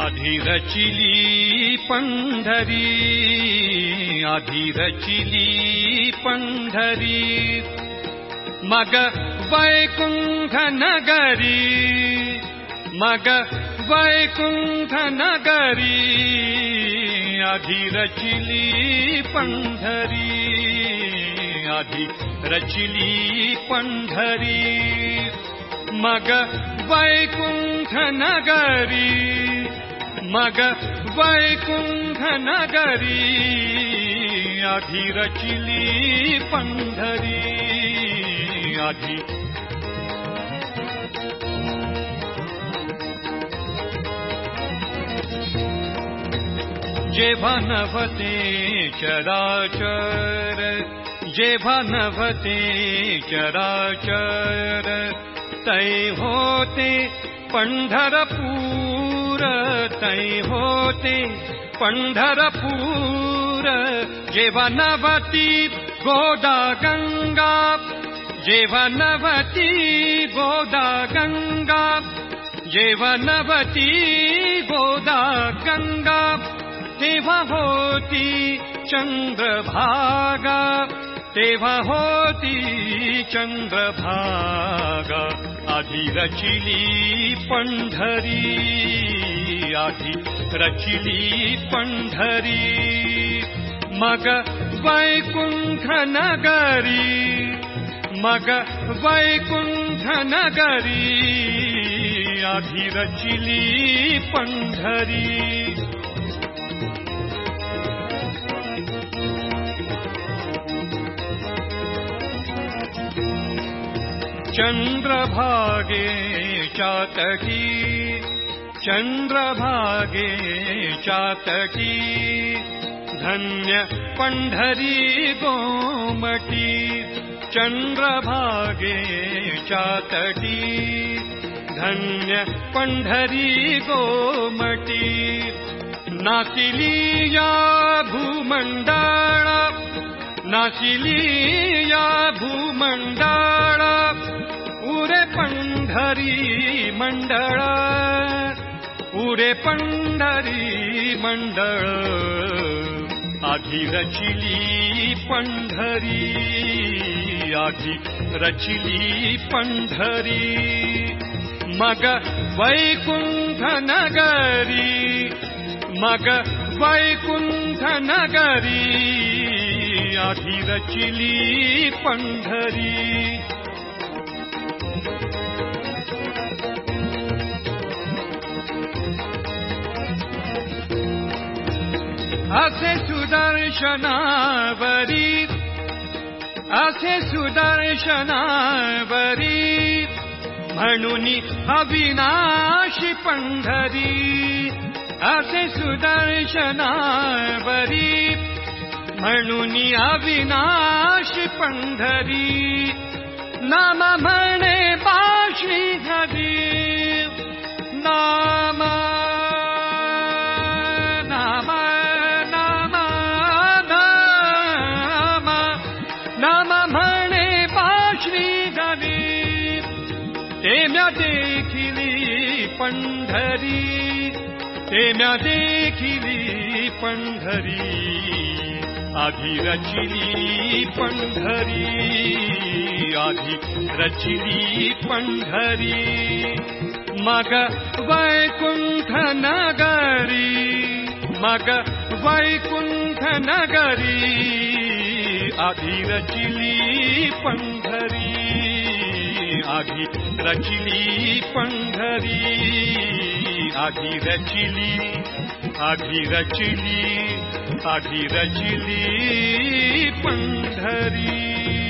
अधिरचिली पण्ढरी अधिरचिली पण्ढरी मग वैकुण्ठ नगरी मग वैकुण्ठ नगरी अधिरचिली पण्ढरी अधिरचिली पण्ढरी मग वैकुण्ठ नगरी मग वैकुण्ठ नगरी अधिरचिली पण्ढरी अधि नभते चराचर जेव्हा नभते चराचर तै होते पण्ढरपूर तै होते पण्ढरपूर जेवनवती गोदा गङ्गा जेवनवती गोदा गङ्गा जेवनवती गोदा गङ्गा देव होती चन्द्रभागा तेव्हा होती चन्द्रभागा अधिरचिली पण्ढरी आधि रचिली पण्ढरी मग वैकुण्ठ नगरी मग वैकुण्ठ नगरी अधिरचिली पण्ढरी चन्द्रभागे चातकी। चन्द्रभागे चातकी। धन्य पण्ढरी गोमटी चन्द्रभागे चातकी। धन्य पण्ढरी गोमटी नासिलीया भूमण्डल। नासिलीया भूमण्डल पण्ढरी मण्डळ उरे पण्ढरी मण्डळ आधी रचिली पण्ढरी आधी रचिली पण्ढरी मग वैकुण्ठ नगरी मग वैकुण्ठ नगरी आधी रचिली पण्ढरी असे सुदर्शनावरी असे सुदर्शनावरी म्हणून अविनाशी पंढरी असे सुदर्शनावरी म्हणून अविनाशी पंढरी नाम म्हणे तेम्या देखिली पंढरी तेम्या देखिली पंढरी आधी रचिली पंढरी आधी रचिली पंढरी मग वैकुंठ नगरी मग वैकुंठ नगरी आधी रचिली पंढरी आधी रचिली पंढरी आधी रचिली आधी रचिली आधी रचिली पंढरी